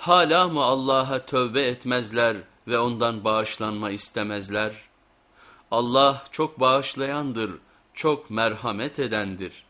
Hala mı Allah'a tövbe etmezler ve ondan bağışlanma istemezler? Allah çok bağışlayandır, çok merhamet edendir.''